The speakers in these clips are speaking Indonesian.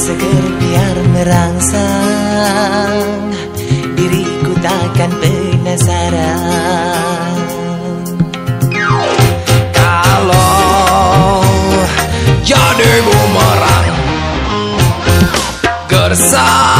seger, biar merangsang. Diriku takkan penasaran. Kalau jadi bumerang Gersang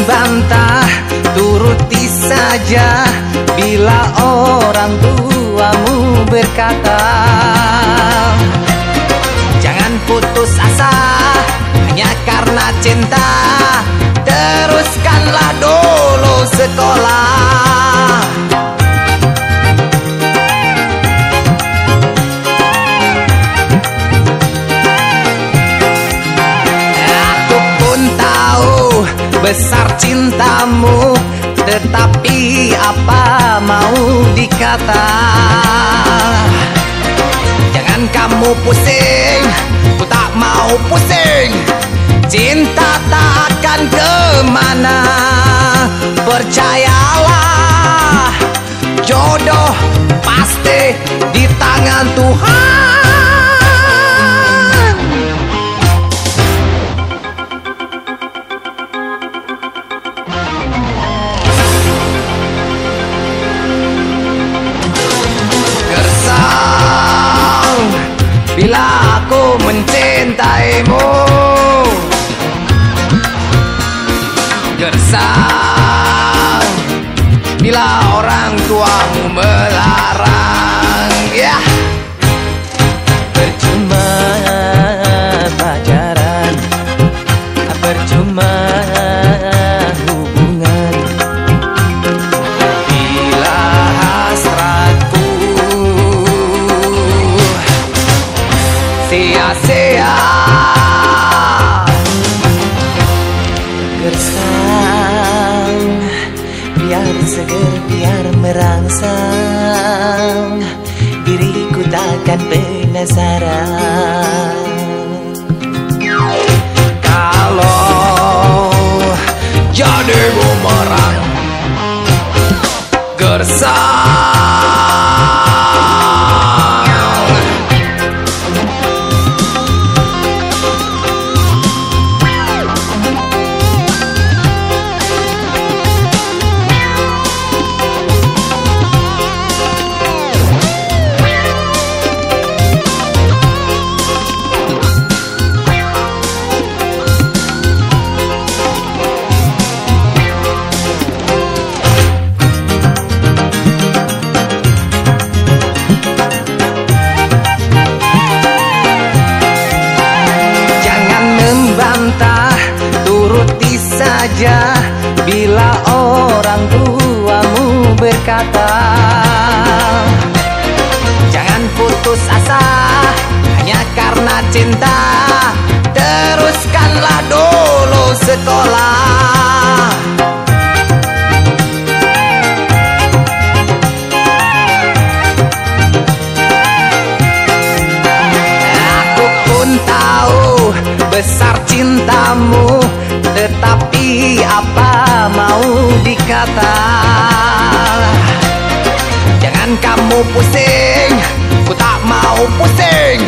membantah, turuti saja Bila orang tuamu berkata Jangan putus asa, hanya karena cinta Teruskanlah dulu sekolah besar cintamu Tetapi apa mau dikata? Jangan kamu pusing Ku tak mau pusing. Cinta tak akan ke mana. Percayalah Jodoh pasti di tangan Tuhan aku mencintaimu Gersang seger, biar merangsang Diriku takkan penasaran. Kalau jadi bumerang Gersang orang tuamu berkata Jangan putus asa, hanya karena cinta. Teruskanlah dulu sekolah. Aku pun tahu besar cintamu Tetapi apa mau dikata Jangan kamu pusing Ku tak mau pusing.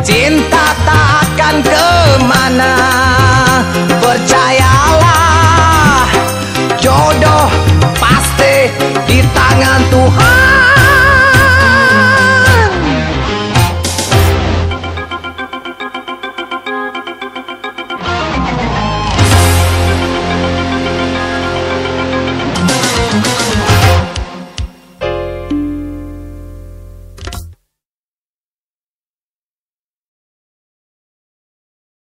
Cinta tak akan ke mana. Percayalah Jodoh pasti di tangan Tuhan.